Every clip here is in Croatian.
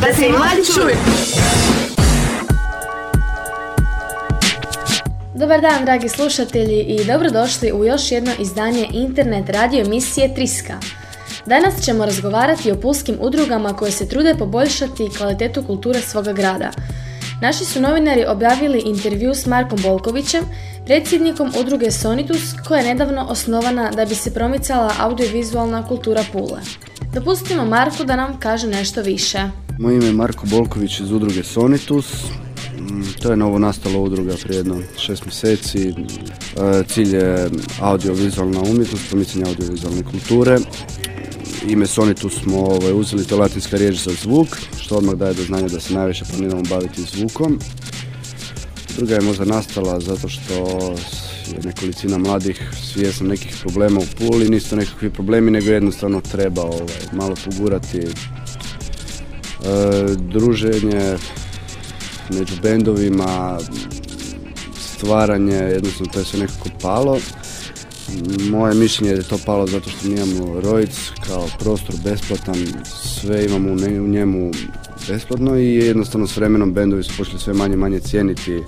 da se i mladi čuju. Dobar dan, dragi slušatelji i dobrodošli u još jedno izdanje internet radio emisije Triska. Danas ćemo razgovarati o pulskim udrugama koje se trude poboljšati kvalitetu kulture svoga grada. Naši su novinari objavili intervju s Markom Bolkovićem, predsjednikom udruge Sonitus, koja je nedavno osnovana da bi se promicala audiovizualna kultura Pule. Dopustimo Marku da nam kaže nešto više. Moje ime je Marko Bolković iz udruge Sonitus. Mm, To je novo nastala udruga prije jedno šest mjeseci. E, Cilj je audiovizualna umjetnost, promicanje audiovizualne kulture. Ime Sonitus smo ovaj, uzeli, to latinska riječ za zvuk, što odmah daje do znanja da se najviše planiramo baviti zvukom. Druga je možda nastala zato što je nekolicina mladih svjesna nekih problema u Puli, nisu nekakvi problemi, nego jednostavno treba ovaj, malo pogurati druženje među bendovima, stvaranje, jednostavno to je sve nekako palo. Moje mišljenje je da je to palo zato što mi imamo Rojc kao prostor besplatan, sve imamo u njemu besplatno i jednostavno s vremenom bendovi su počeli sve manje manje cijeniti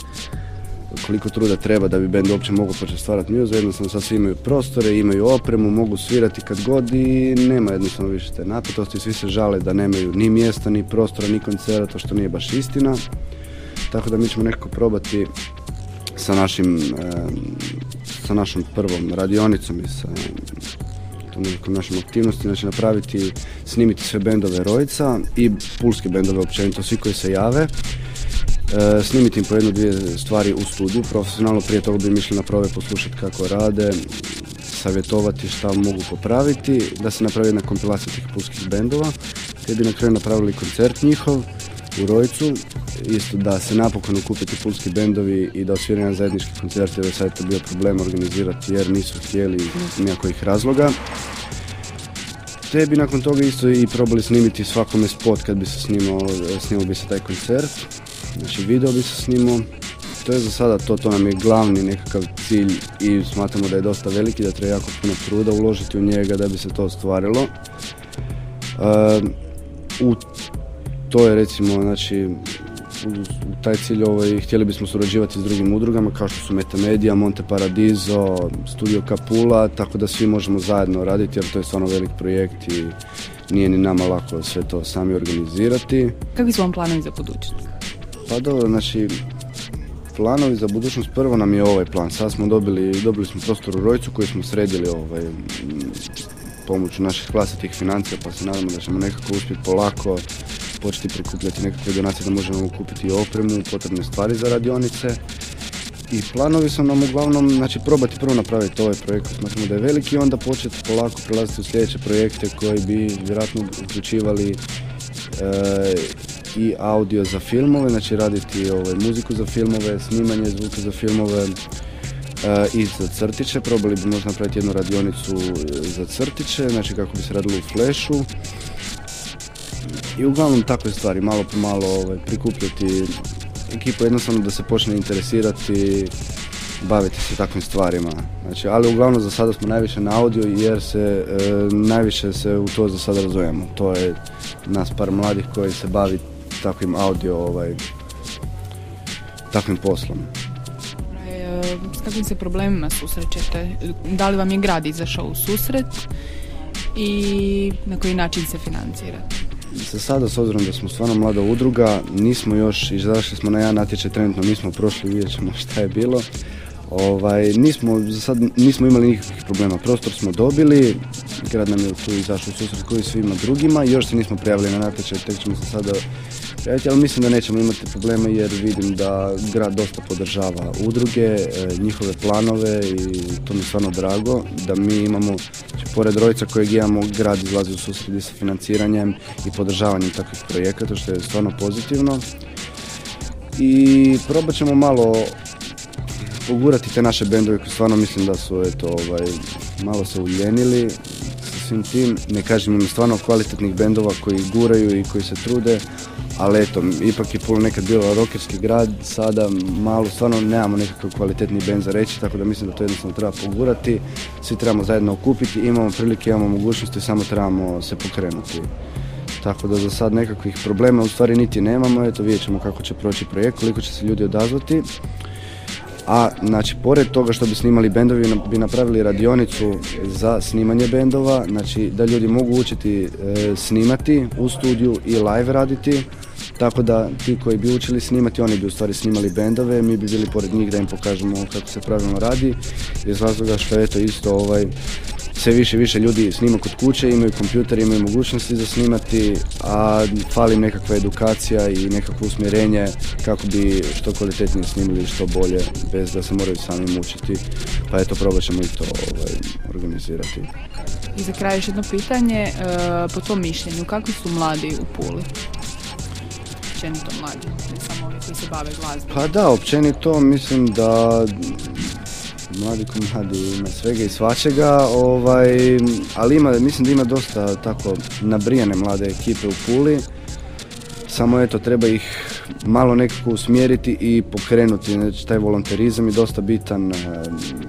koliko truda treba da bi bend uopće mogao početi stvarati muzu, jednostavno sad svi imaju prostore, imaju opremu, mogu svirati kad god i nema jednostavno više te napetosti, svi se žale da nemaju ni mjesta, ni prostora, ni koncerta, što nije baš istina. Tako da mi ćemo nekako probati sa našim, sa našom prvom radionicom i sa tom nekakvom našom aktivnosti, znači napraviti, snimiti sve bendove Rojica i pulske bendove općenito, svi koji se jave. E, snimiti im po jednu, dvije stvari u studiju, profesionalno, prije toga bi mi išli na prove poslušati kako rade, savjetovati šta mogu popraviti, da se napravi jedna kompilacija tih pulskih bendova, te bi na kraju napravili koncert njihov u Rojcu, isto da se napokon okupiti pulski bendovi i da osvira jedan zajednički koncert, jer je sad to bio problem organizirati jer nisu htjeli iz nijakojih razloga. Te bi nakon toga isto i probali snimiti svakome spot kad bi se snimao, snimao bi se taj koncert. Znači video bi se snimao. To je za sada to, to nam je glavni nekakav cilj i smatramo da je dosta veliki, da treba jako puno truda uložiti u njega da bi se to ostvarilo. E, u to je recimo, znači, u, u taj cilj ovaj, htjeli bismo surađivati s drugim udrugama kao što su Metamedia, Monte Paradiso, Studio Capula, tako da svi možemo zajedno raditi jer to je stvarno velik projekt i nije ni nama lako sve to sami organizirati. Kakvi su vam planovi za budućnost? Pa dobro, znači, planovi za budućnost, prvo nam je ovaj plan. Sad smo dobili, dobili smo prostor u Rojcu koji smo sredili ovaj, pomoću naših vlastitih financija, pa se nadamo da ćemo nekako uspjeti polako početi prikupljati nekakve donacije da možemo kupiti opremu, potrebne stvari za radionice. I planovi su nam uglavnom, znači probati prvo napraviti ovaj projekt koji smatramo da je veliki onda početi polako prelaziti u sljedeće projekte koji bi vjerojatno uključivali e, i audio za filmove, znači raditi ovaj, muziku za filmove, snimanje zvuka za filmove e, i za crtiće. Probali bi možda napraviti jednu radionicu e, za crtiće, znači kako bi se radilo u flashu. I uglavnom takve stvari, malo po malo ovaj, prikupljati ekipu jednostavno da se počne interesirati, baviti se takvim stvarima. Znači, ali uglavnom za sada smo najviše na audio jer se e, najviše se u to za sada razumijemo. To je nas par mladih koji se bavi takvim audio ovaj, takvim poslom. E, S kakvim se problemima susrećete? Da li vam je grad izašao u susret i na koji način se financirate? Za sada, s obzirom da smo stvarno mlada udruga, nismo još, izašli smo na jedan natječaj, trenutno nismo prošli, vidjet ćemo šta je bilo. Ovaj, nismo, za sad nismo imali nikakvih problema, prostor smo dobili, grad nam je tu izašao u susret koji svima drugima, još se nismo prijavili na natječaj, tek ćemo se sada prijaviti, ali mislim da nećemo imati problema jer vidim da grad dosta podržava udruge, e, njihove planove i to mi je stvarno drago da mi imamo, znači, pored Rojica kojeg imamo, grad izlazi u susret i sa financiranjem i podržavanjem takvih projekata što je stvarno pozitivno. I probat ćemo malo pogurati te naše bendove koji stvarno mislim da su eto, ovaj, malo se uljenili svim tim. Ne kažem im stvarno kvalitetnih bendova koji guraju i koji se trude, ali eto, ipak je puno nekad bilo rokerski grad, sada malo stvarno nemamo nekakav kvalitetni bend za reći, tako da mislim da to jednostavno treba pogurati. Svi trebamo zajedno okupiti, imamo prilike, imamo mogućnosti, samo trebamo se pokrenuti. Tako da za sad nekakvih problema u stvari niti nemamo, eto vidjet ćemo kako će proći projekt, koliko će se ljudi odazvati. A znači pored toga što bi snimali bendovi bi napravili radionicu za snimanje bendova, znači da ljudi mogu učiti e, snimati u studiju i live raditi. Tako da ti koji bi učili snimati, oni bi u stvari snimali bendove, mi bi bili pored njih da im pokažemo kako se pravilno radi. Iz razloga što je to isto ovaj, sve više više ljudi snima kod kuće, imaju kompjuter, imaju mogućnosti za snimati, a fali nekakva edukacija i nekakvo usmjerenje kako bi što kvalitetnije snimili i što bolje, bez da se moraju sami mučiti. Pa eto, probat ćemo i to ovaj, organizirati. I za kraj još jedno pitanje, e, po tom mišljenju, kakvi su mladi u Puli? Općenito mladi, ne samo ovi koji se bave glazbom. Pa da, općenito mislim da mladi ko mladi ima svega i svačega, ovaj, ali ima, mislim da ima dosta tako nabrijane mlade ekipe u Puli, samo eto treba ih malo nekako usmjeriti i pokrenuti, znači taj volonterizam je dosta bitan, eh,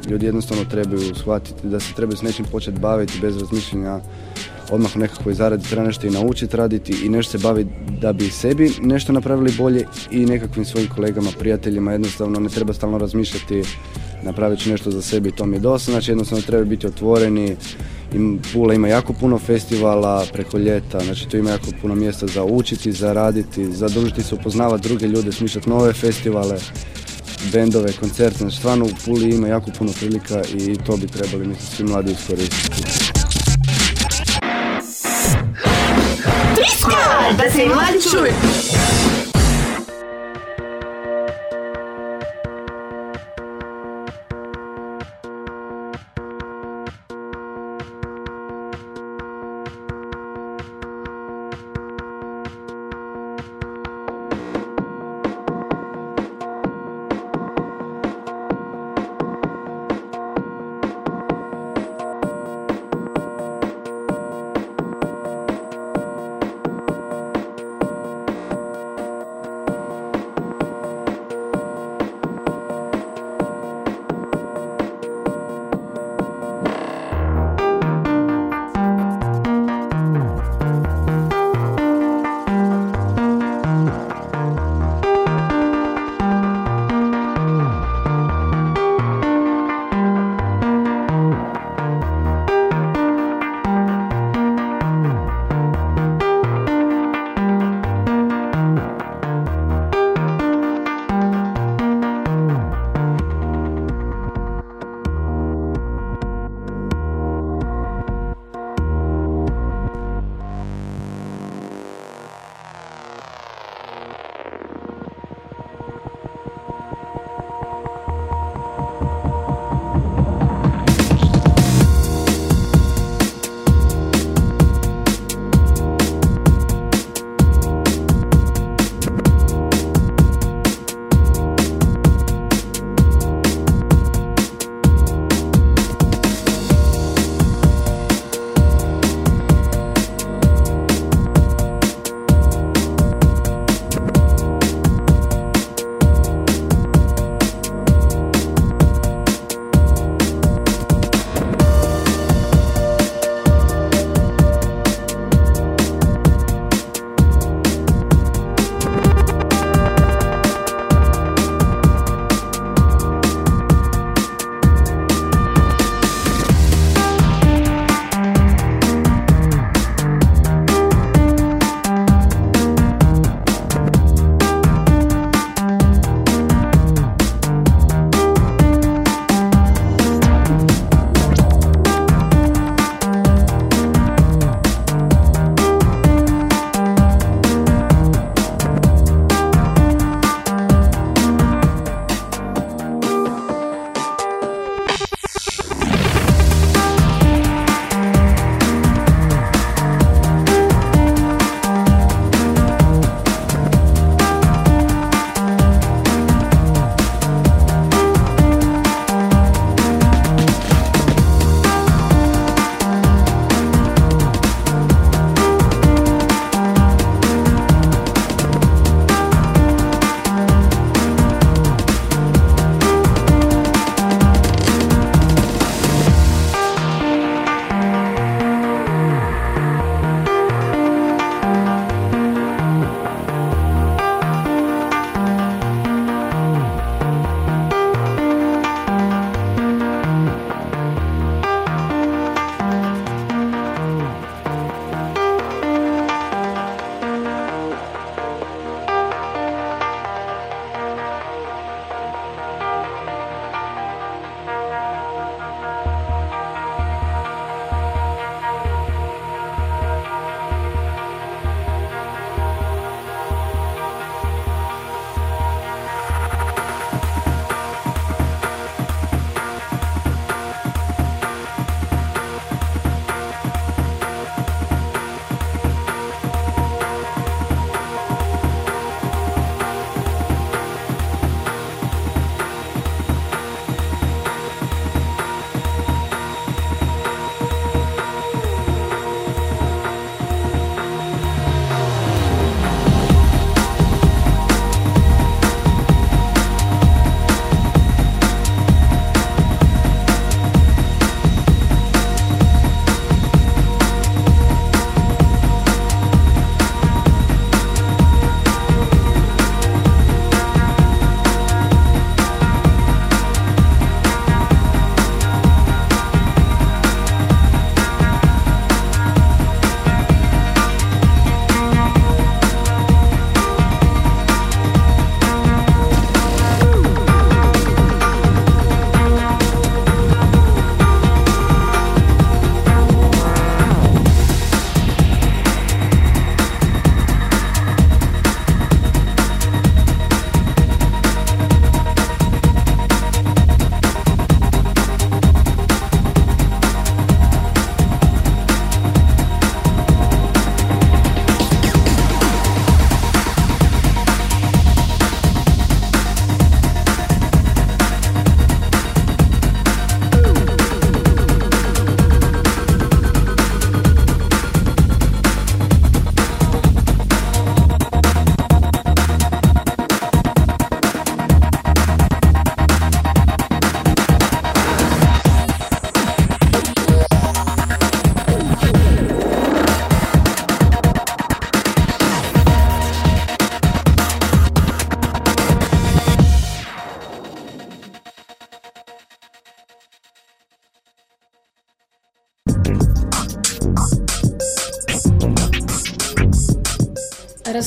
ljudi jednostavno trebaju shvatiti da se trebaju s nečim početi baviti bez razmišljanja odmah u nekakvoj zaradi treba nešto i naučiti raditi i nešto se baviti da bi sebi nešto napravili bolje i nekakvim svojim kolegama, prijateljima, jednostavno ne treba stalno razmišljati napravit ću nešto za sebe i to mi je dosta, znači jednostavno treba biti otvoreni, Pula ima jako puno festivala preko ljeta, znači tu ima jako puno mjesta za učiti, za raditi, za družiti se, upoznavati druge ljude, smišljati nove festivale, bendove, koncerte, znači stvarno u Puli ima jako puno prilika i to bi trebali mislim svi mladi iskoristiti. Da se mladi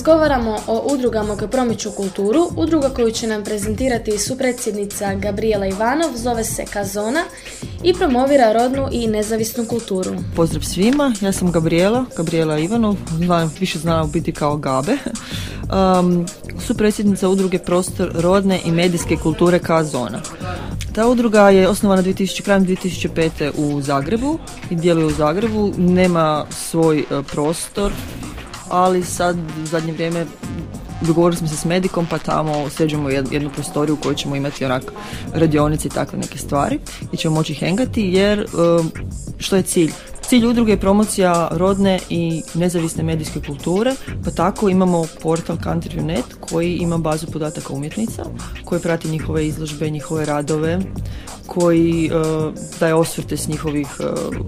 razgovaramo o udrugama koje promiču kulturu. Udruga koju će nam prezentirati supredsjednica Gabriela Ivanov zove se Kazona i promovira rodnu i nezavisnu kulturu. Pozdrav svima, ja sam Gabriela, Gabriela Ivanov, više znala biti kao Gabe. Um, supredsjednica udruge Prostor rodne i medijske kulture Kazona. Ta udruga je osnovana 2000, krajem 2005. u Zagrebu i djeluje u Zagrebu, nema svoj uh, prostor ali sad u zadnje vrijeme dogovorili smo se s medikom pa tamo sređujemo jednu prostoriju u kojoj ćemo imati onak radionice i takve neke stvari i ćemo moći hengati jer um, što je cilj? Cilj udruge je promocija rodne i nezavisne medijske kulture, pa tako imamo portal Country.net koji ima bazu podataka umjetnica, koji prati njihove izložbe, njihove radove, koji uh, daje osvrte s njihovih uh,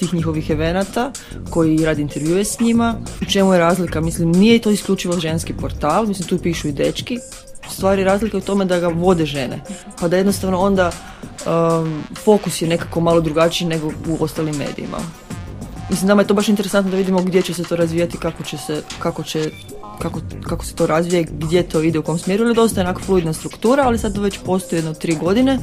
svih njihovih evenata koji radi intervjue s njima. U čemu je razlika? Mislim, nije to isključivo ženski portal, mislim tu pišu i dečki. Stvari razlika u tome da ga vode žene. Pa da jednostavno onda um, fokus je nekako malo drugačiji nego u ostalim medijima. Mislim, nama je to baš interesantno da vidimo gdje će se to razvijati, kako će se, kako će kako, kako se to razvije, gdje to ide, u kom smjeru, ili dosta je onako fluidna struktura, ali sad to već postoji jedno tri godine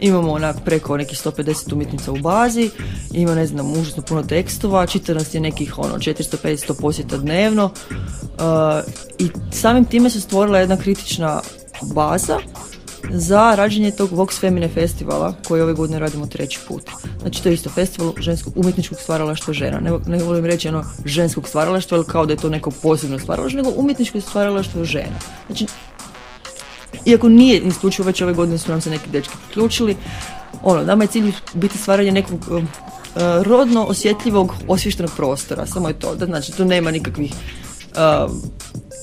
Imamo onak preko nekih 150 umjetnica u bazi, ima ne znam užasno puno tekstova, čita nas je nekih ono 400-500 posjeta dnevno uh, i samim time se stvorila jedna kritična baza za rađenje tog Vox Femine festivala koji ove godine radimo treći put. Znači to je isto festival ženskog umjetničkog stvaralaštva žena. Ne, ne volim reći ono ženskog stvaralaštva, ali kao da je to neko posebno stvaralaštvo, nego umjetničko stvaralaštvo žena. Znači iako nije isključivo već ove godine su nam se neki dečki priključili, ono, nama je cilj biti stvaranje nekog um, uh, rodno osjetljivog osvještenog prostora, samo je to, da znači to nema nikakvih uh,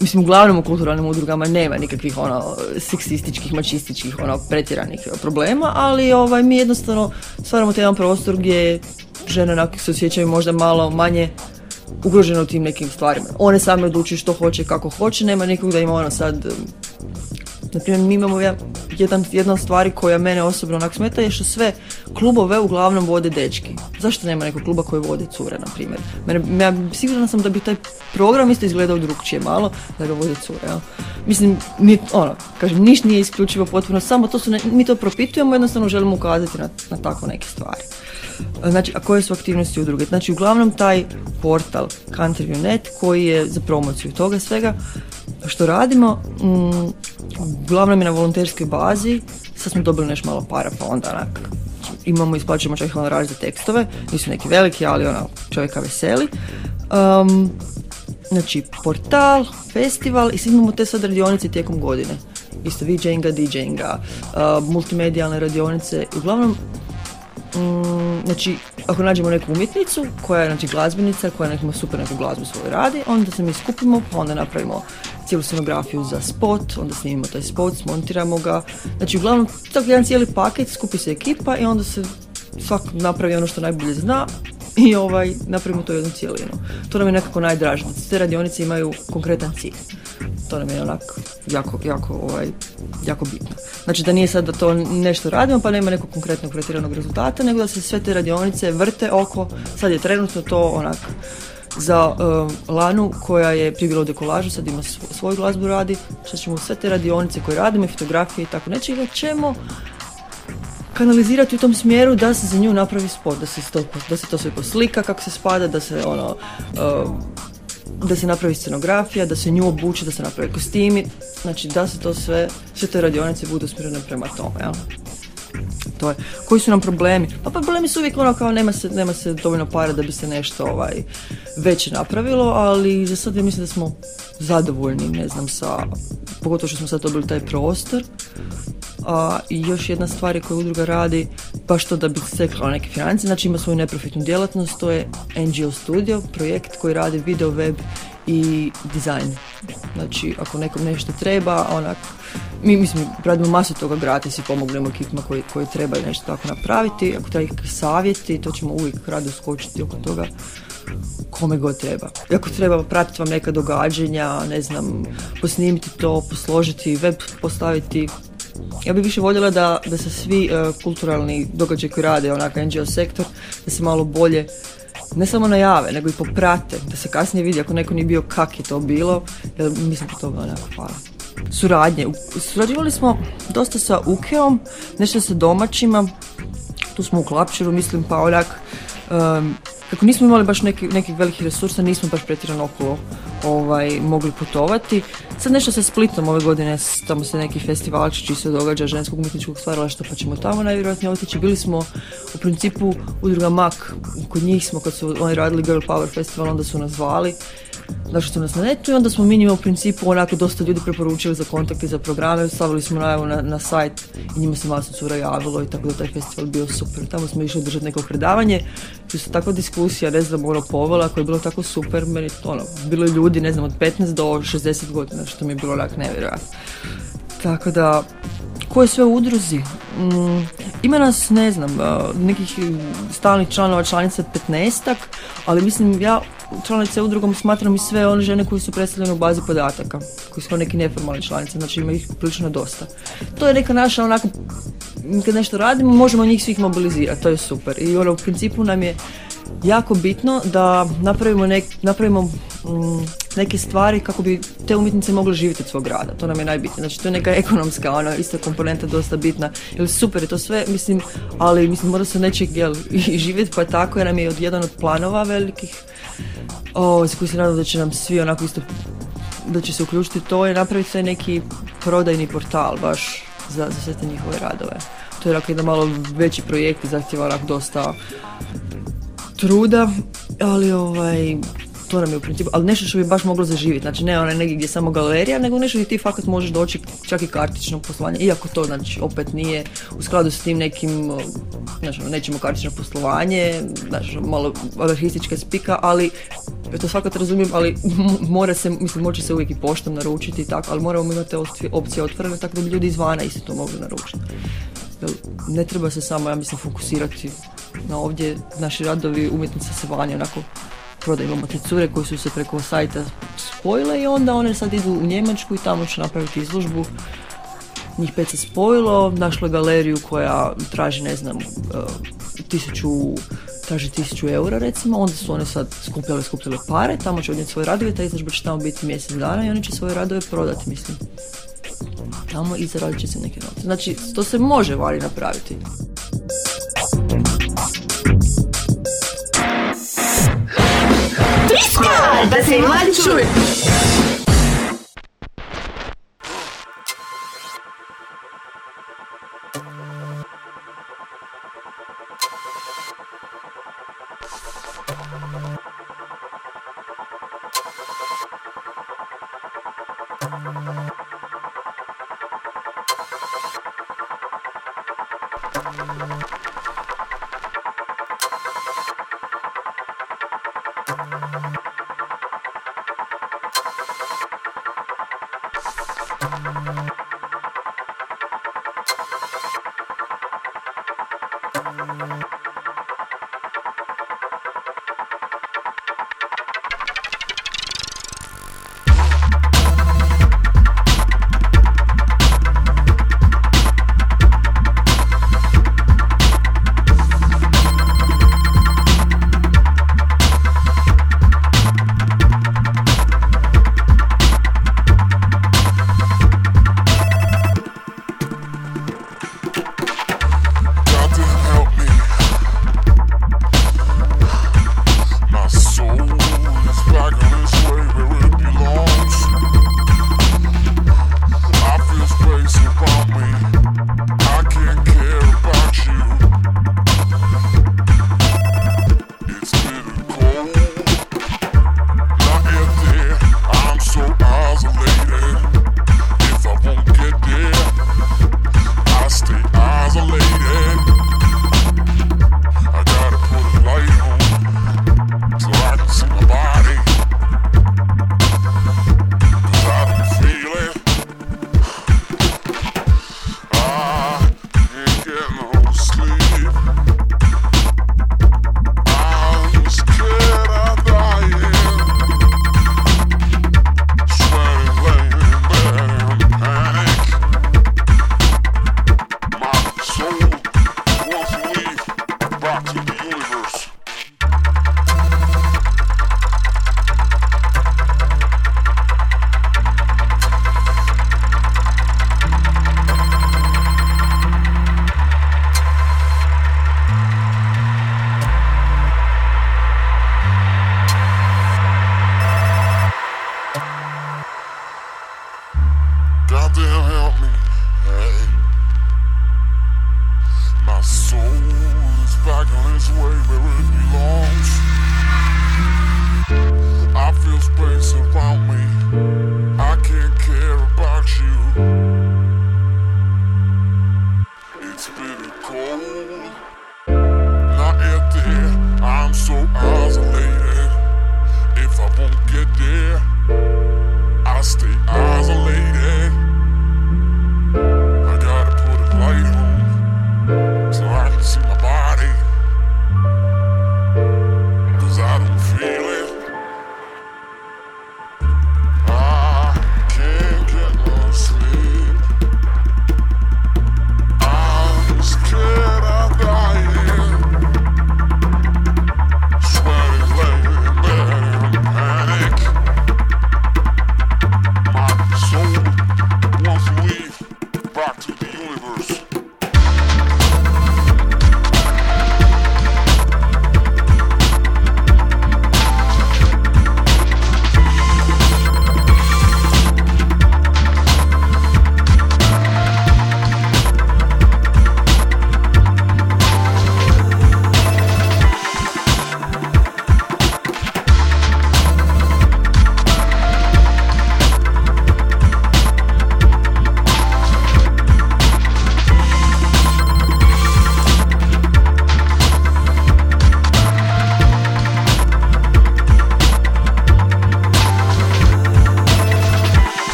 mislim uglavnom u kulturalnim udrugama nema nikakvih ono seksističkih, mačističkih ono pretjeranih problema, ali ovaj mi jednostavno stvaramo taj jedan prostor gdje žene onak se osjećaju možda malo manje ugrožene u tim nekim stvarima. One same odlučuju što hoće, kako hoće, nema nikog da ima ono sad Naprimjer, mi imamo jedan, jedna od stvari koja mene osobno onak smeta je što sve klubove uglavnom vode dečki. Zašto nema nekog kluba koji vode cure, na primjer? Mene, ja sigurna sam da bi taj program isto izgledao drugčije malo da ga vode cure. Ja. Mislim, mi, ono, kažem, ništa nije isključivo potpuno, samo to su, ne, mi to propitujemo, jednostavno želimo ukazati na, na tako neke stvari. Znači, a koje su aktivnosti udruge? Znači, uglavnom taj portal Country.net koji je za promociju toga svega što radimo, mm, uglavnom je na volonterskoj bazi, sad smo dobili nešto malo para, pa onda onak, imamo, isplaćujemo čak honorar za tekstove, nisu neki veliki, ali ono, čovjeka veseli. Um, znači, portal, festival i sad imamo te sad radionice tijekom godine. Isto VJinga, DJinga, uh, multimedijalne radionice. Uglavnom, Mm, znači, ako nađemo neku umjetnicu koja je znači, glazbenica, koja ima super neku glazbu svoju radi, onda se mi skupimo, pa onda napravimo cijelu scenografiju za spot, onda snimimo taj spot, smontiramo ga. Znači, uglavnom, tako jedan cijeli paket, skupi se ekipa i onda se svak napravi ono što najbolje zna i ovaj, napravimo to jednu cijelinu. To nam je nekako najdraže. Te radionice imaju konkretan cilj. To nam je onak jako, jako, ovaj, jako bitno. Znači da nije sad da to nešto radimo pa nema nekog konkretnog pretjeranog rezultata, nego da se sve te radionice vrte oko, sad je trenutno to onak za um, Lanu koja je prije u dekolažu, sad ima svoju glazbu radi, sad ćemo sve te radionice koje radimo i fotografije i tako nečega ćemo kanalizirati u tom smjeru da se za nju napravi sport, da se, to, da se to sve poslika kako se spada, da se ono um, da se napravi scenografija, da se nju obuče, da se napravi kostimi, znači da se to sve, sve te radionice budu usmjerene prema tome, jel? To je. Koji su nam problemi? Pa problemi su uvijek ono kao nema se, nema se dovoljno para da bi se nešto ovaj, već napravilo, ali za sad ja mislim da smo zadovoljni, ne znam, sa, pogotovo što smo sad dobili taj prostor. A, I još jedna stvar koju udruga radi, baš to da bi stekla neke financije, znači ima svoju neprofitnu djelatnost, to je NGO Studio, projekt koji radi video, web i dizajn. Znači, ako nekom nešto treba, onak, mi mislim, radimo masu toga gratis i pomognemo ekipima koji, koji trebaju nešto tako napraviti. Ako treba ih savjeti, to ćemo uvijek rado skočiti oko toga kome god treba. I ako treba pratiti vam neka događanja, ne znam, posnimiti to, posložiti, web postaviti, ja bih više voljela da, da se svi uh, kulturalni događaji koji rade, onak NGO sektor, da se malo bolje ne samo najave, nego i poprate, da se kasnije vidi ako neko nije bio kak je to bilo, jer mislim da to onako hvala. Suradnje. Surađivali smo dosta sa Ukeom, nešto sa domaćima, tu smo u Klapčiru, mislim, pa onak, kako nismo imali baš neki, nekih velikih resursa, nismo baš pretjerano okolo ovaj, mogli putovati. Sad nešto sa Splitom ove godine, tamo se neki festivalčići se događa ženskog umjetničkog stvaralaštva, pa ćemo tamo najvjerojatnije otići. Bili smo u principu udruga MAK, kod njih smo kad su oni radili Girl Power Festival, onda su nas zvali Došli su nas na netu i onda smo mi njima u principu onako dosta ljudi preporučili za kontakte za programe, stavili smo najavu na, na sajt i njima se masno cura javilo i tako da taj festival bio super. Tamo smo išli držati neko predavanje, se takva diskusija, ne znam, ono povola koja je bilo tako super, meni ono, bilo ljudi, ne znam, od 15 do 60 godina, što mi je bilo onak nevjerojatno. Tako da, ko je sve udruzi? Mm, ima nas, ne znam, nekih stalnih članova članica 15 ali mislim ja članice udrugom smatram i sve one žene koje su predstavljene u bazi podataka, koji su neki neformalni članice, znači ima ih prilično dosta. To je neka naša onako, kad nešto radimo, možemo njih svih mobilizirati, to je super. I ono, u principu nam je jako bitno da napravimo, nek, napravimo mm, neke stvari kako bi te umjetnice mogle živjeti od svog rada. To nam je najbitnije. Znači to je neka ekonomska, ona ista komponenta dosta bitna. Jer super je to sve, mislim, ali mislim mora se nečeg jel, i živjeti pa tako jer nam je od jedan od planova velikih o, za koji se nadam da će nam svi onako isto da će se uključiti to je napraviti taj neki prodajni portal baš za, za sve te njihove radove. To je onako jedan malo veći projekt i zahtjeva onako dosta truda, ali ovaj, to nam je u principu, ali nešto što bi baš moglo zaživjeti, znači ne onaj negdje gdje samo galerija, nego nešto gdje ti fakat možeš doći čak i kartično poslovanje, iako to znači opet nije u skladu s tim nekim, znači nećemo kartično poslovanje, znači malo anarhistička spika, ali to svakako razumijem, ali mora se, mislim, može se uvijek i poštom naručiti i tako, ali moramo imati opcije otvorene tako da bi ljudi izvana isto to mogli naručiti. Ne treba se samo, ja mislim, fokusirati na ovdje naši radovi umjetnice se vanje onako prodaju. Imamo te cure koji su se preko sajta spojile i onda one sad idu u Njemačku i tamo će napraviti izložbu. Njih pet se spojilo, našlo galeriju koja traži, ne znam, e, tisuću traži tisuću eura recimo, onda su one sad skupljale, skupljale pare, tamo će odnijeti svoje radove, ta izložba će tamo biti mjesec dana i oni će svoje radove prodati, mislim. Tamo i zaradit će se neke novce. Znači, to se može vali napraviti. Da se mladi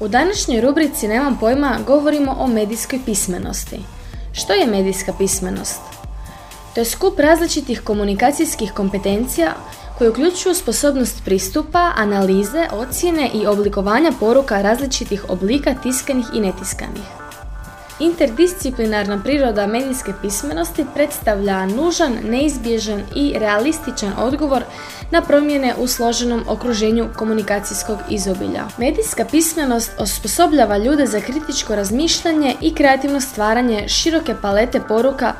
U današnjoj rubrici Nemam pojma govorimo o medijskoj pismenosti. Što je medijska pismenost? To je skup različitih komunikacijskih kompetencija koje uključuju sposobnost pristupa, analize, ocjene i oblikovanja poruka različitih oblika tiskanih i netiskanih. Interdisciplinarna priroda medijske pismenosti predstavlja nužan, neizbježan i realističan odgovor na promjene u složenom okruženju komunikacijskog izobilja. Medijska pismenost osposobljava ljude za kritičko razmišljanje i kreativno stvaranje široke palete poruka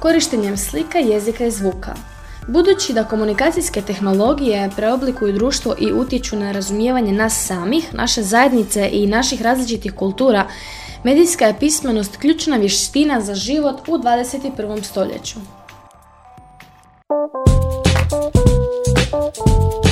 korištenjem slika, jezika i zvuka. Budući da komunikacijske tehnologije preoblikuju društvo i utječu na razumijevanje nas samih, naše zajednice i naših različitih kultura, Medijska je pismenost ključna vještina za život u 21. stoljeću. Thank you.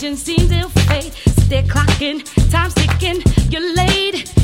watching, seems ill fate. They're clocking, time's ticking, you're late.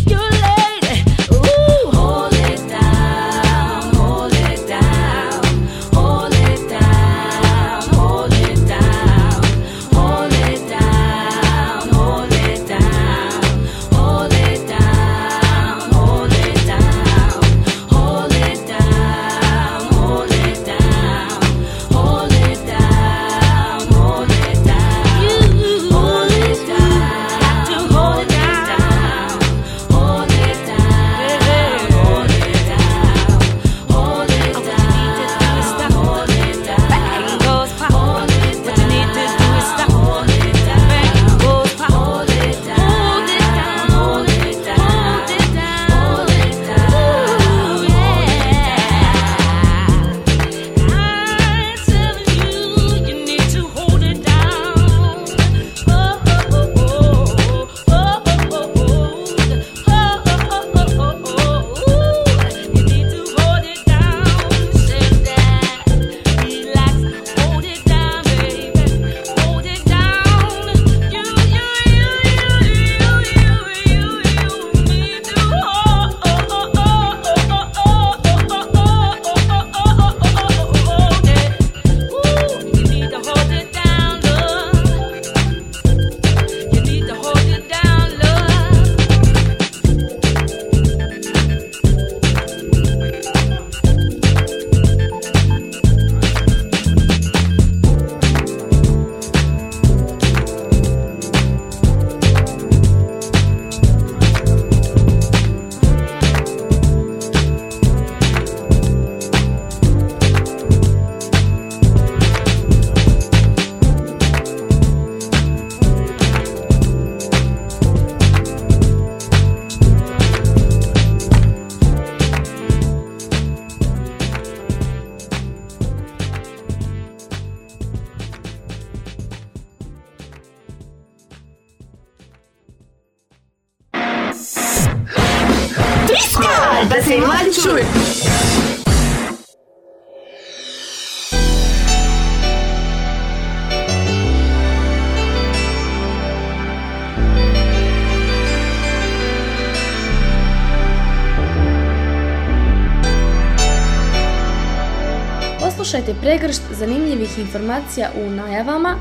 pregršt zanimljivih informacija u najavama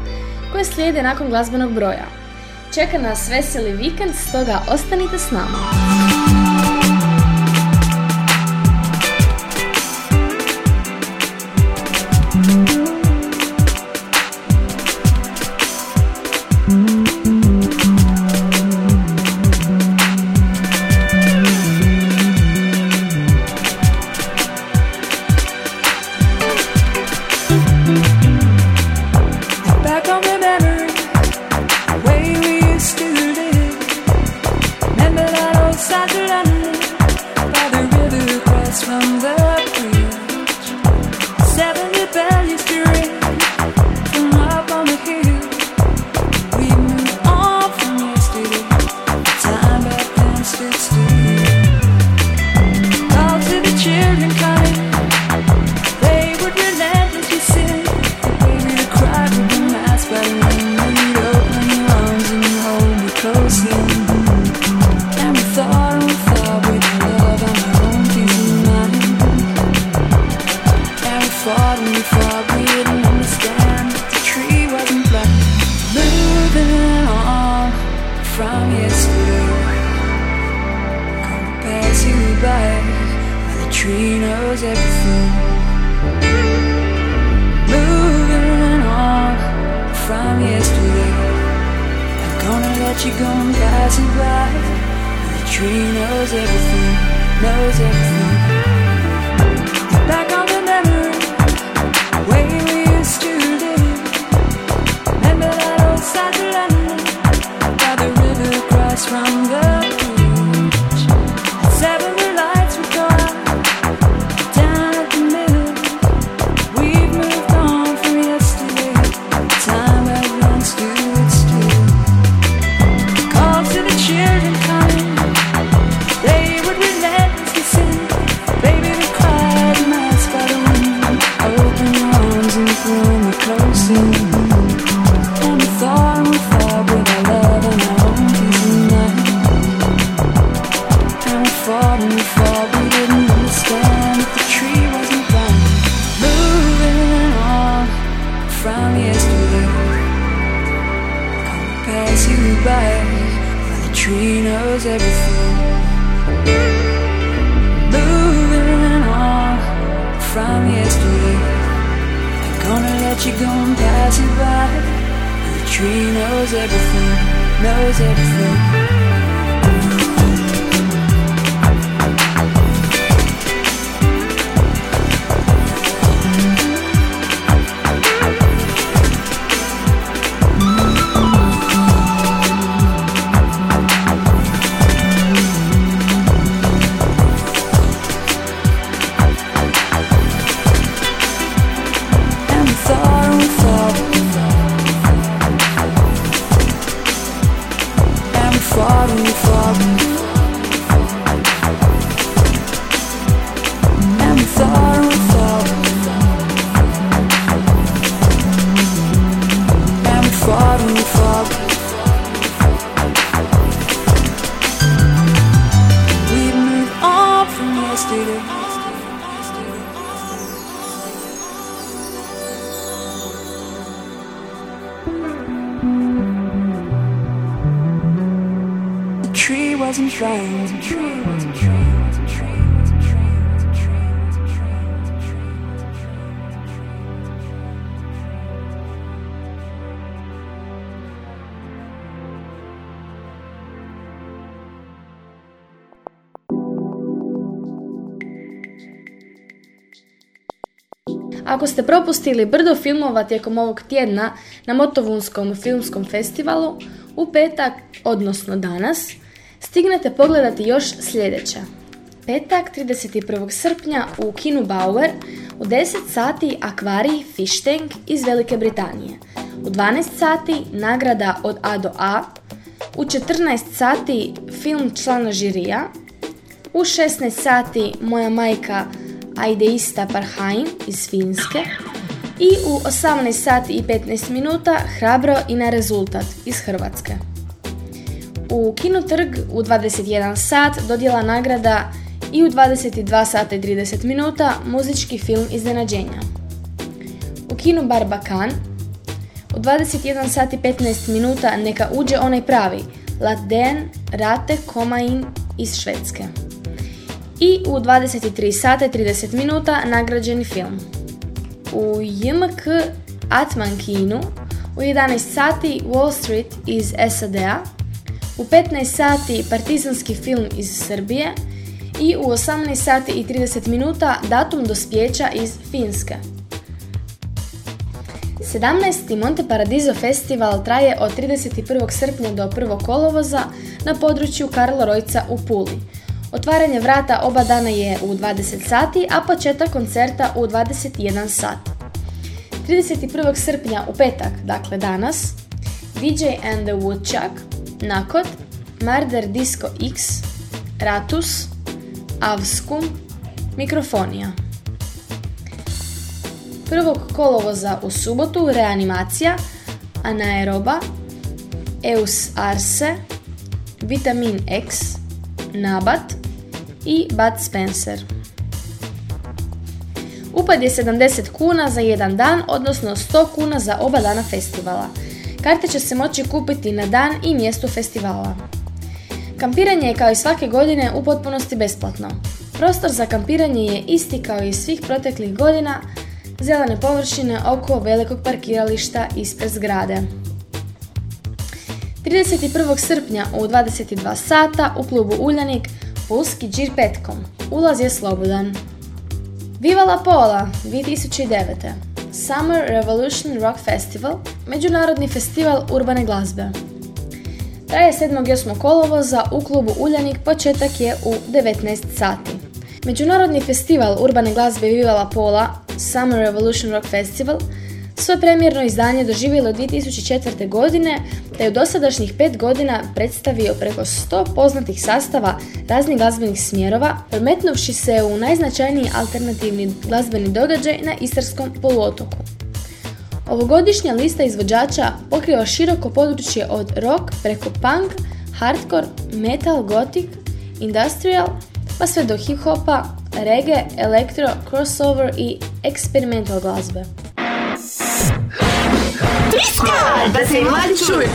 koje slijede nakon glazbenog broja. Čeka nas veseli vikend, stoga ostanite s nama. ste propustili brdo filmova tijekom ovog tjedna na Motovunskom filmskom festivalu, u petak, odnosno danas, stignete pogledati još sljedeće. Petak 31. srpnja u Kinu Bauer u 10 sati akvari Fish Tank iz Velike Britanije. U 12 sati nagrada od A do A. U 14 sati film člana žirija. U 16 sati moja majka Aideista Parhaim iz Finske. I u 18 sati i 15 minuta Hrabro i na rezultat iz Hrvatske. U Kino Trg u 21 sat dodjela nagrada i u 22 sata i 30 minuta muzički film iznenađenja. U Kinu Barbakan u 21 sat i 15 minuta neka uđe onaj pravi Latden Rate Komain iz Švedske. I u 23 sata i 30 minuta nagrađeni film. U JMK Atman Kinu u 11 sati Wall Street iz SAD-a, u 15 sati partizanski film iz Srbije i u 18 sati i 30 minuta datum dospjeća iz Finske. 17. Monte Paradiso festival traje od 31. srpnja do 1. kolovoza na području Karlo Rojca u Puli. Otvaranje vrata oba dana je u 20 sati, a početak koncerta u 21 sat. 31. srpnja u petak, dakle danas, DJ and the Woodchuck, Nakot, Marder Disco X, Ratus, Avskum, Mikrofonija. 1. kolovoza u subotu reanimacija, anaeroba, Eus Arse, Vitamin X, Nabat i Bud Spencer. Upad je 70 kuna za jedan dan, odnosno 100 kuna za oba dana festivala. Karte će se moći kupiti na dan i mjestu festivala. Kampiranje je kao i svake godine u potpunosti besplatno. Prostor za kampiranje je isti kao i svih proteklih godina, zelene površine oko velikog parkirališta ispred zgrade. 31. srpnja u 22 sata u klubu Uljanik Pulski džir petkom. Ulaz je slobodan. Viva la Pola 2009. Summer Revolution Rock Festival, međunarodni festival urbane glazbe. Traje 7. i 8. kolovoza u klubu Uljanik, početak je u 19 sati. Međunarodni festival urbane glazbe Viva la Pola, Summer Revolution Rock Festival, svoje premjerno izdanje doživjelo 2004. godine, te je u dosadašnjih pet godina predstavio preko 100 poznatih sastava raznih glazbenih smjerova, prometnuvši se u najznačajniji alternativni glazbeni događaj na Istarskom poluotoku. Ovogodišnja lista izvođača pokriva široko područje od rock preko punk, hardcore, metal, gothic, industrial, pa sve do hip-hopa, reggae, elektro, crossover i experimental glazbe. Triska! Da se i mladi čuju.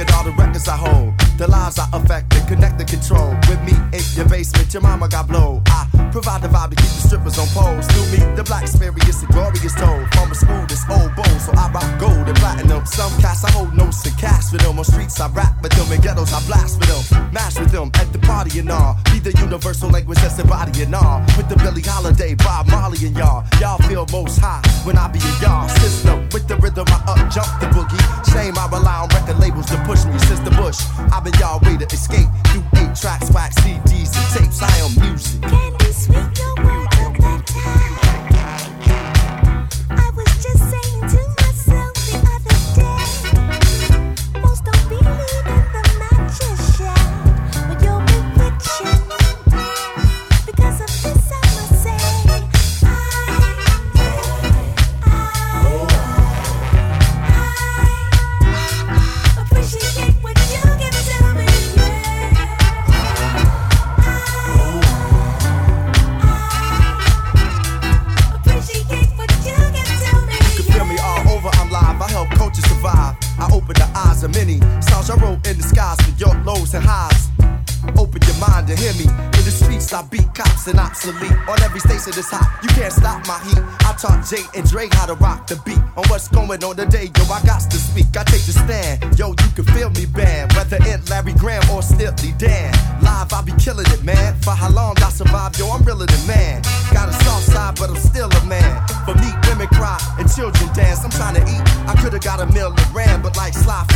At all the records I hold. The lives I affect and connect and control. With me in your basement, your mama got blow. I provide the vibe to keep the strippers on poles. Through me, the black experience, the glorious tone. From a school, this old bone, so I rock gold and platinum. Some cats I hold notes and cash for them. On streets I rap with them, in ghettos I blast for them. Mash with them at the party and all. Be the universal language that's embodying all. With the Billie Holiday, Bob Marley and y'all. Y'all feel most high when I be in y'all system. With the rhythm I up jump the boogie. Shame I rely on record labels to push me since the bush. I've been y'all way to escape. Through eight tracks, wax CDs and tapes. I am music sweet. My heat. I taught Jay and Dre how to rock the beat. On what's going on today, yo, I got to speak. I take the stand, yo, you can feel me band. Whether in Larry Graham or Stitley Dan. Live, I be killing it, man. For how long I survive, yo, I'm realer than man. Got a soft side, but I'm still a man. For me, women cry and children dance. I'm trying to eat. I could've got a meal and ran, but like slide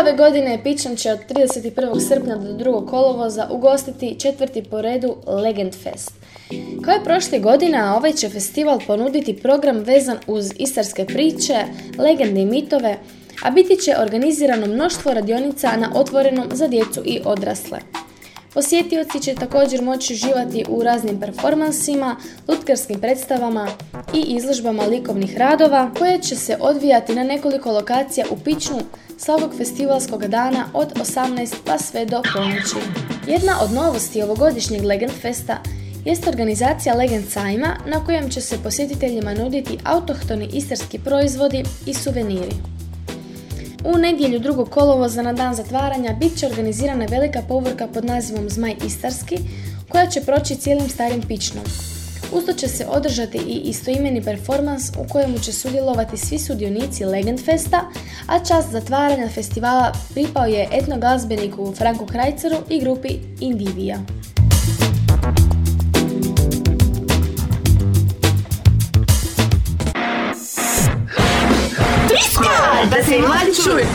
Ove godine Pičan će od 31. srpnja do 2. kolovoza ugostiti četvrti po redu Legend Fest. Kao i prošle godine, ovaj će festival ponuditi program vezan uz istarske priče, legende i mitove, a biti će organizirano mnoštvo radionica na otvorenom za djecu i odrasle. Posjetioci će također moći uživati u raznim performansima, lutkarskim predstavama i izložbama likovnih radova koje će se odvijati na nekoliko lokacija u Pičnu svakog festivalskog dana od 18 pa sve do ponoći. Jedna od novosti ovogodišnjeg Legend Festa jest organizacija Legend Sajma na kojem će se posjetiteljima nuditi autohtoni istarski proizvodi i suveniri. U nedjelju drugog kolovoza na dan zatvaranja bit će organizirana velika povorka pod nazivom Zmaj Istarski koja će proći cijelim starim pičnom. Usto će se održati i istoimeni performans u kojemu će sudjelovati svi sudionici Legend Festa, a čast zatvaranja festivala pripao je etnoglazbeniku Franku Krajceru i grupi Indivija. Triska! Da se i mladi čuju.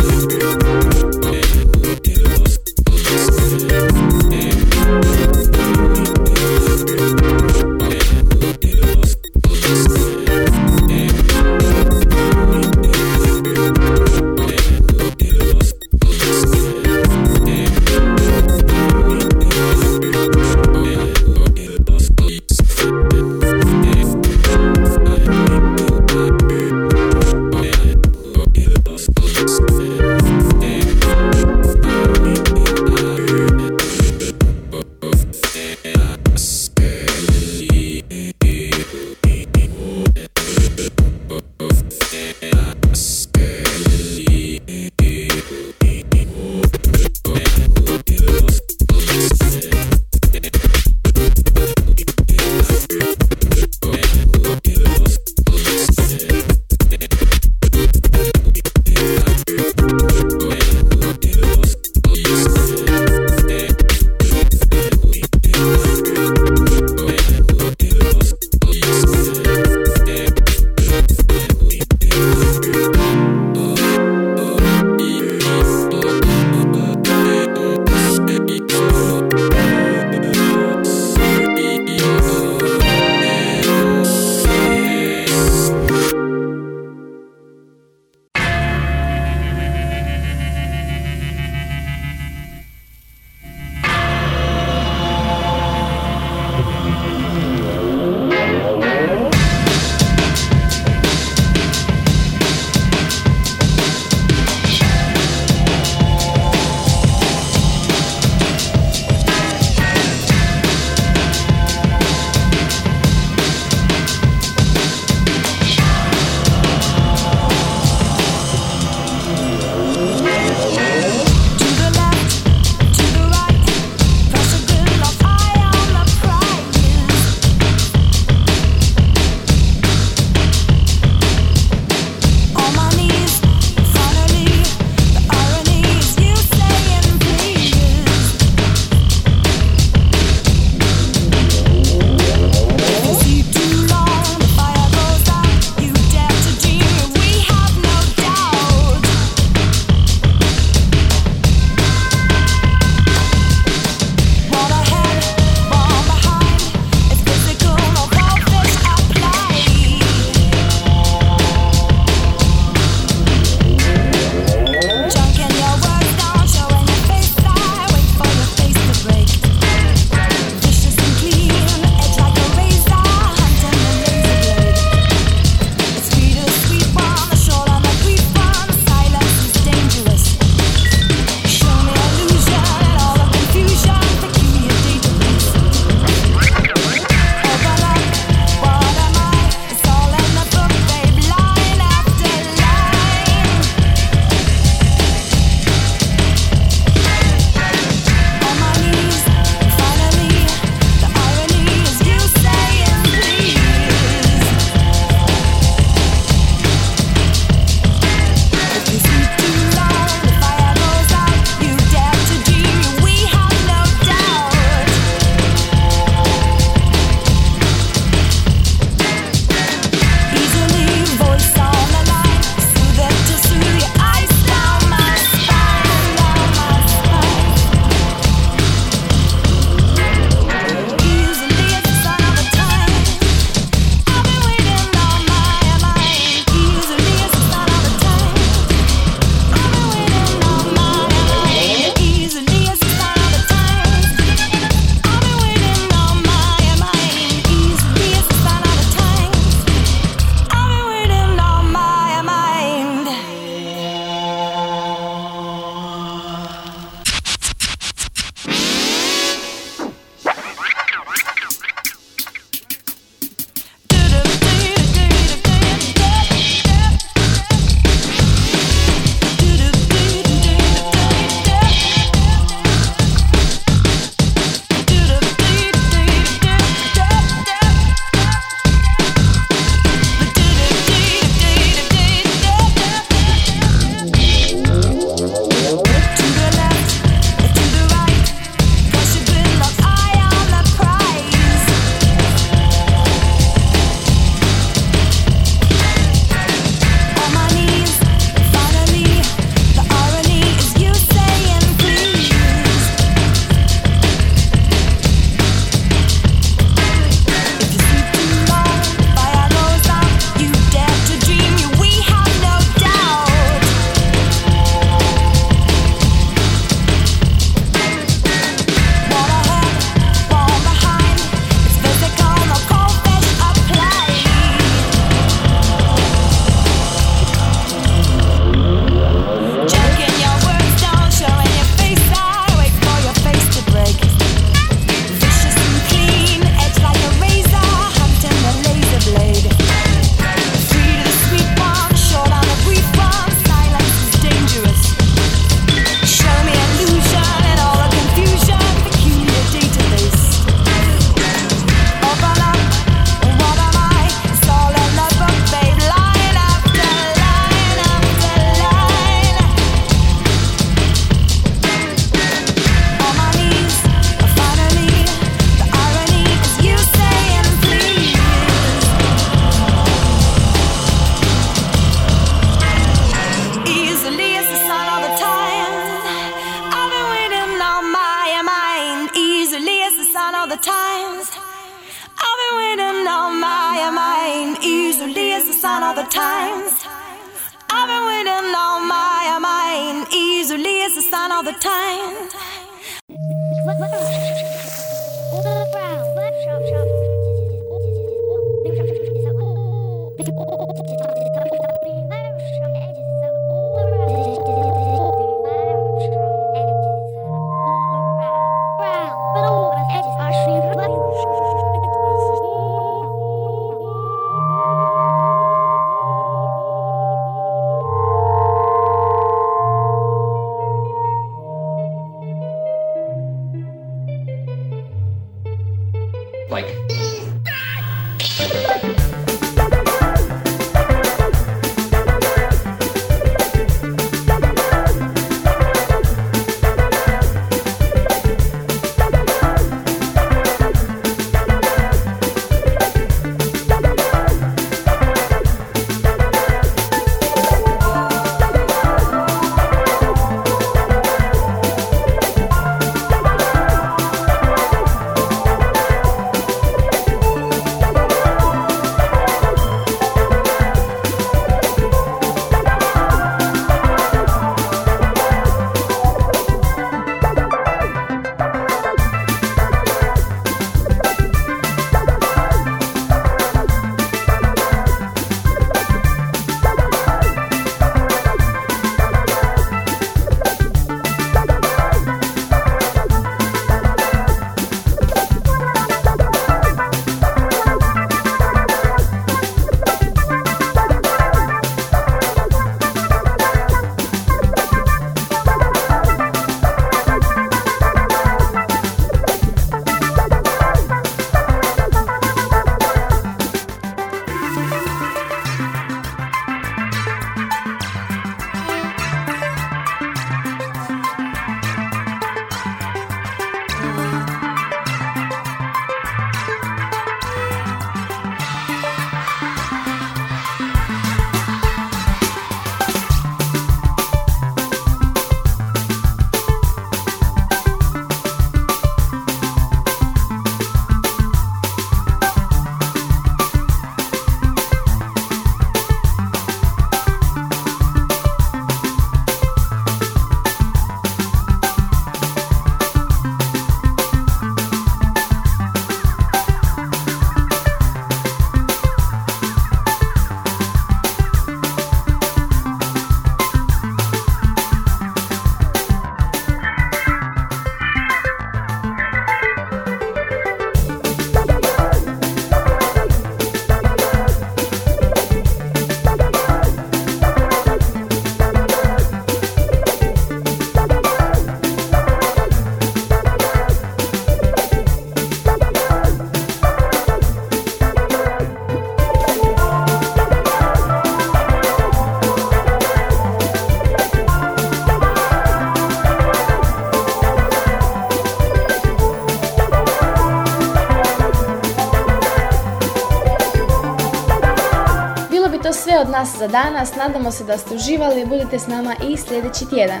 Nas za danas, nadamo se da ste uživali, budite s nama i sljedeći tjedan.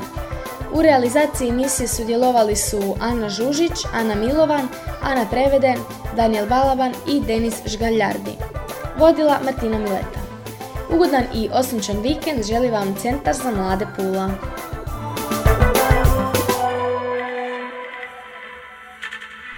U realizaciji emisije sudjelovali su Ana Žužić, Ana Milovan, Ana Preveden, Daniel Balaban i Denis Žgaljardi. Vodila Martina Mileta. Ugodan i osunčan vikend želi vam Centar za mlade Pula.